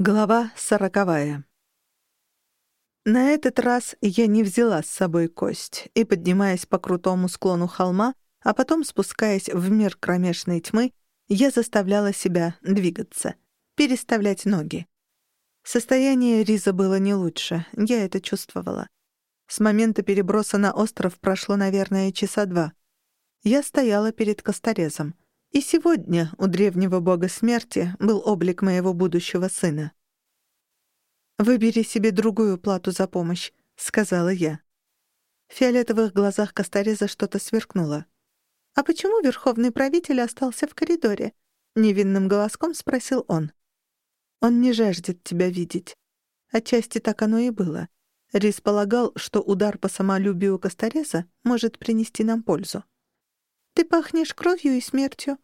Глава сороковая. На этот раз я не взяла с собой кость, и, поднимаясь по крутому склону холма, а потом спускаясь в мир кромешной тьмы, я заставляла себя двигаться, переставлять ноги. Состояние Риза было не лучше, я это чувствовала. С момента переброса на остров прошло, наверное, часа два. Я стояла перед косторезом — и сегодня у древнего бога смерти был облик моего будущего сына. «Выбери себе другую плату за помощь», — сказала я. В фиолетовых глазах Костореза что-то сверкнуло. «А почему верховный правитель остался в коридоре?» — невинным голоском спросил он. «Он не жаждет тебя видеть». Отчасти так оно и было. Рис полагал, что удар по самолюбию Костореза может принести нам пользу. «Ты пахнешь кровью и смертью»,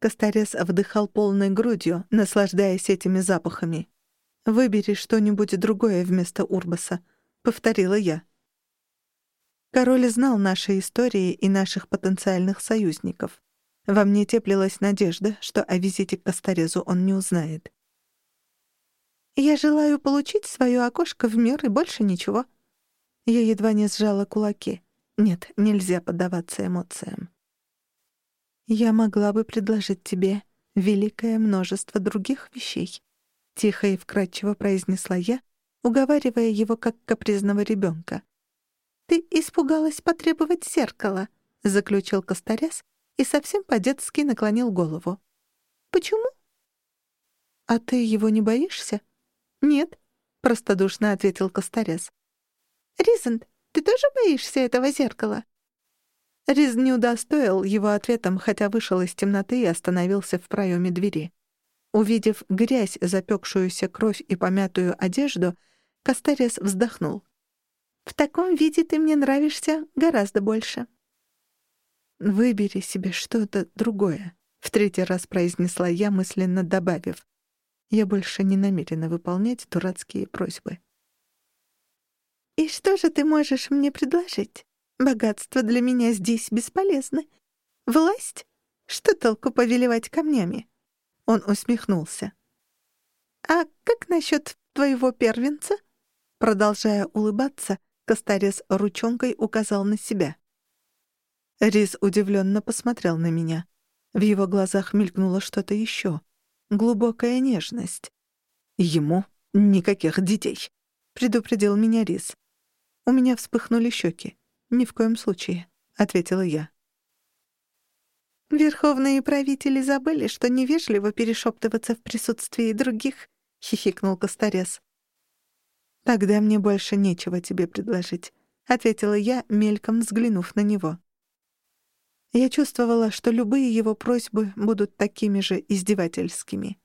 Косторез вдыхал полной грудью, наслаждаясь этими запахами. «Выбери что-нибудь другое вместо Урбаса», — повторила я. Король знал наши истории и наших потенциальных союзников. Во мне теплилась надежда, что о визите к Косторезу он не узнает. «Я желаю получить свое окошко в мир и больше ничего». Я едва не сжала кулаки. Нет, нельзя поддаваться эмоциям. «Я могла бы предложить тебе великое множество других вещей», — тихо и вкрадчиво произнесла я, уговаривая его как капризного ребенка. «Ты испугалась потребовать зеркала», — заключил Косторяс и совсем по-детски наклонил голову. «Почему?» «А ты его не боишься?» «Нет», — простодушно ответил Косторяс. «Ризент, ты тоже боишься этого зеркала?» Риз не удостоил его ответом, хотя вышел из темноты и остановился в проеме двери. Увидев грязь, запекшуюся кровь и помятую одежду, Кастерис вздохнул. «В таком виде ты мне нравишься гораздо больше». «Выбери себе что-то другое», — в третий раз произнесла я, мысленно добавив. «Я больше не намерена выполнять дурацкие просьбы». «И что же ты можешь мне предложить?» Богатство для меня здесь бесполезно. Власть? Что толку повелевать камнями?» Он усмехнулся. «А как насчет твоего первенца?» Продолжая улыбаться, Костарес ручонкой указал на себя. Рис удивленно посмотрел на меня. В его глазах мелькнуло что-то еще. Глубокая нежность. «Ему никаких детей», — предупредил меня Рис. У меня вспыхнули щеки. «Ни в коем случае», — ответила я. «Верховные правители забыли, что невежливо перешептываться в присутствии других», — хихикнул Косторез. «Тогда мне больше нечего тебе предложить», — ответила я, мельком взглянув на него. Я чувствовала, что любые его просьбы будут такими же издевательскими.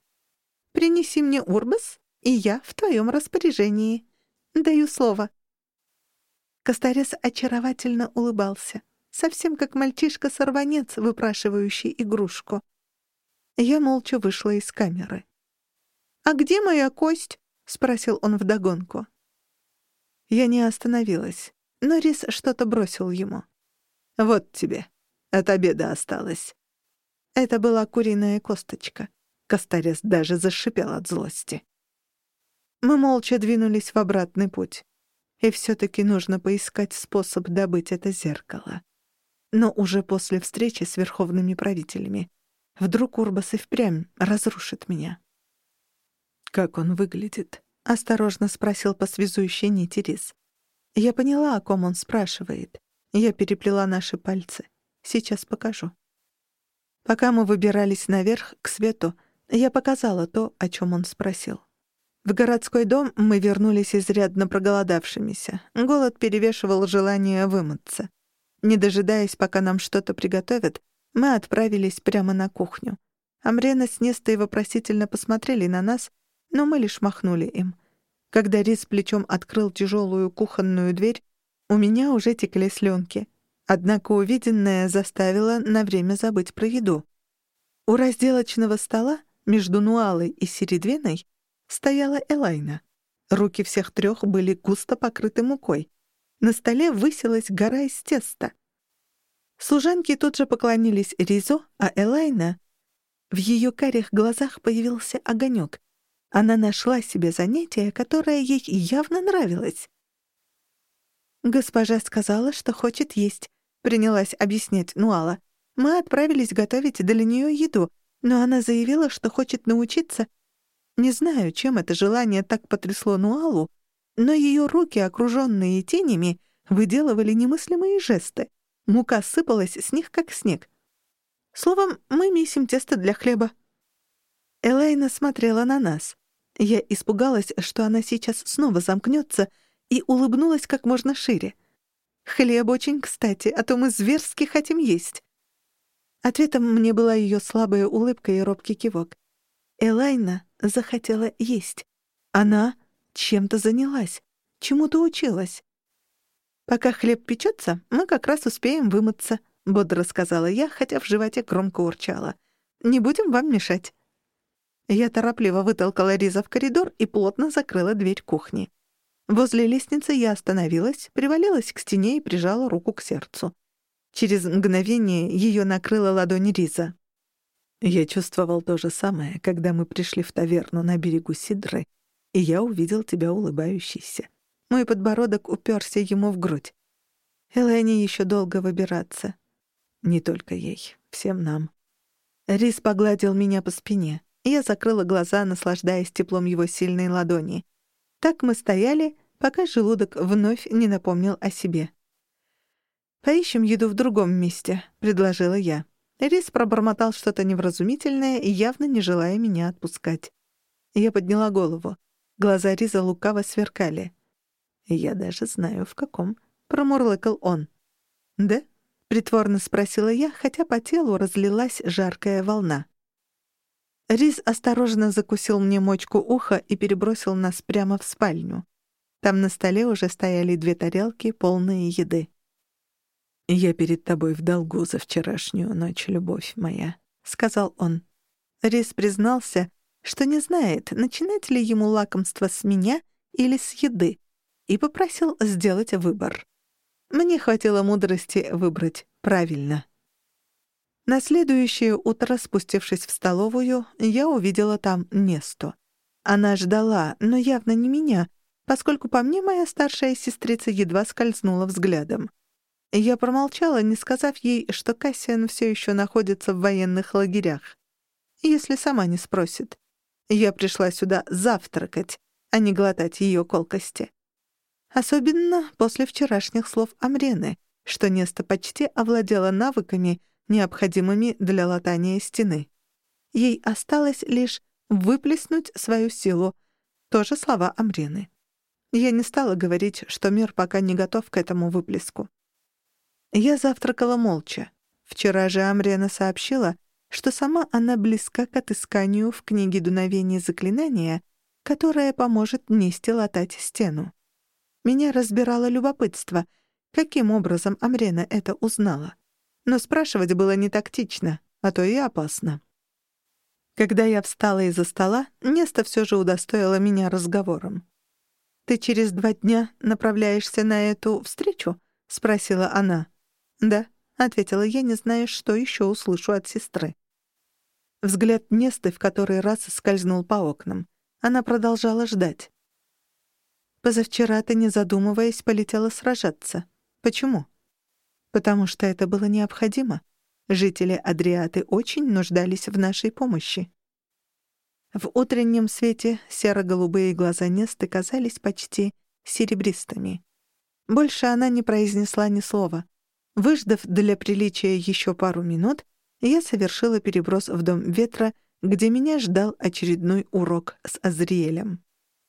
«Принеси мне Урбас, и я в твоем распоряжении. Даю слово», Косторез очаровательно улыбался, совсем как мальчишка-сорванец, выпрашивающий игрушку. Я молча вышла из камеры. «А где моя кость?» — спросил он вдогонку. Я не остановилась, но Рис что-то бросил ему. «Вот тебе. От обеда осталось». Это была куриная косточка. Косторез даже зашипел от злости. Мы молча двинулись в обратный путь. И все-таки нужно поискать способ добыть это зеркало. Но уже после встречи с верховными правителями. Вдруг Урбас и впрямь разрушит меня. «Как он выглядит?» — осторожно спросил по связующей нити Рис. Я поняла, о ком он спрашивает. Я переплела наши пальцы. Сейчас покажу. Пока мы выбирались наверх, к свету, я показала то, о чем он спросил. В городской дом мы вернулись изрядно проголодавшимися. Голод перевешивал желание вымыться. Не дожидаясь, пока нам что-то приготовят, мы отправились прямо на кухню. Амрена с Нестой вопросительно посмотрели на нас, но мы лишь махнули им. Когда Рис плечом открыл тяжелую кухонную дверь, у меня уже текли слюнки. Однако увиденное заставило на время забыть про еду. У разделочного стола между Нуалой и Середвиной стояла Элайна. Руки всех трех были густо покрыты мукой. На столе высилась гора из теста. Служанки тут же поклонились Ризо, а Элайна... В ее карих глазах появился огонек. Она нашла себе занятие, которое ей явно нравилось. «Госпожа сказала, что хочет есть», — принялась объяснять Нуала. «Мы отправились готовить для нее еду, но она заявила, что хочет научиться. Не знаю, чем это желание так потрясло Нуалу, но ее руки, окруженные тенями, выделывали немыслимые жесты. Мука сыпалась с них, как снег. Словом, мы месим тесто для хлеба. Элейна смотрела на нас. Я испугалась, что она сейчас снова замкнется, и улыбнулась как можно шире. «Хлеб очень кстати, а то мы зверски хотим есть». Ответом мне была ее слабая улыбка и робкий кивок. Элайна захотела есть. Она чем-то занялась, чему-то училась. «Пока хлеб печется, мы как раз успеем вымыться», — бодро сказала я, хотя в животе громко урчала. «Не будем вам мешать». Я торопливо вытолкала Риза в коридор и плотно закрыла дверь кухни. Возле лестницы я остановилась, привалилась к стене и прижала руку к сердцу. Через мгновение ее накрыла ладонь Риза. Я чувствовал то же самое, когда мы пришли в таверну на берегу Сидры, и я увидел тебя улыбающейся. Мой подбородок уперся ему в грудь. Элэне еще долго выбираться. Не только ей, всем нам. Рис погладил меня по спине. Я закрыла глаза, наслаждаясь теплом его сильной ладони. Так мы стояли, пока желудок вновь не напомнил о себе. «Поищем еду в другом месте», — предложила я. Рис пробормотал что-то невразумительное и явно не желая меня отпускать. Я подняла голову. Глаза Риза лукаво сверкали. «Я даже знаю, в каком», — промурлыкал он. «Да?» — притворно спросила я, хотя по телу разлилась жаркая волна. Риз осторожно закусил мне мочку уха и перебросил нас прямо в спальню. Там на столе уже стояли две тарелки, полные еды. «Я перед тобой в долгу за вчерашнюю ночь, любовь моя», — сказал он. Рис признался, что не знает, начинать ли ему лакомство с меня или с еды, и попросил сделать выбор. Мне хватило мудрости выбрать правильно. На следующее утро, спустившись в столовую, я увидела там Несту. Она ждала, но явно не меня, поскольку по мне моя старшая сестрица едва скользнула взглядом. Я промолчала, не сказав ей, что Кассиан все еще находится в военных лагерях. Если сама не спросит. Я пришла сюда завтракать, а не глотать ее колкости. Особенно после вчерашних слов Амрены, что Неста почти овладела навыками, необходимыми для латания стены. Ей осталось лишь выплеснуть свою силу. Тоже слова Амрены. Я не стала говорить, что мир пока не готов к этому выплеску. Я завтракала молча. Вчера же Амрена сообщила, что сама она близка к отысканию в книге дуновения заклинания, которое поможет нести латать стену. Меня разбирало любопытство, каким образом Амрена это узнала. Но спрашивать было не тактично, а то и опасно. Когда я встала из-за стола, Неста все же удостоила меня разговором. «Ты через два дня направляешься на эту встречу?» — спросила она. «Да», — ответила я, не зная, что еще услышу от сестры. Взгляд Несты в который раз скользнул по окнам. Она продолжала ждать. «Позавчера ты, не задумываясь, полетела сражаться. Почему?» «Потому что это было необходимо. Жители Адриаты очень нуждались в нашей помощи». В утреннем свете серо-голубые глаза Несты казались почти серебристыми. Больше она не произнесла ни слова. Выждав для приличия еще пару минут, я совершила переброс в Дом Ветра, где меня ждал очередной урок с Азриэлем.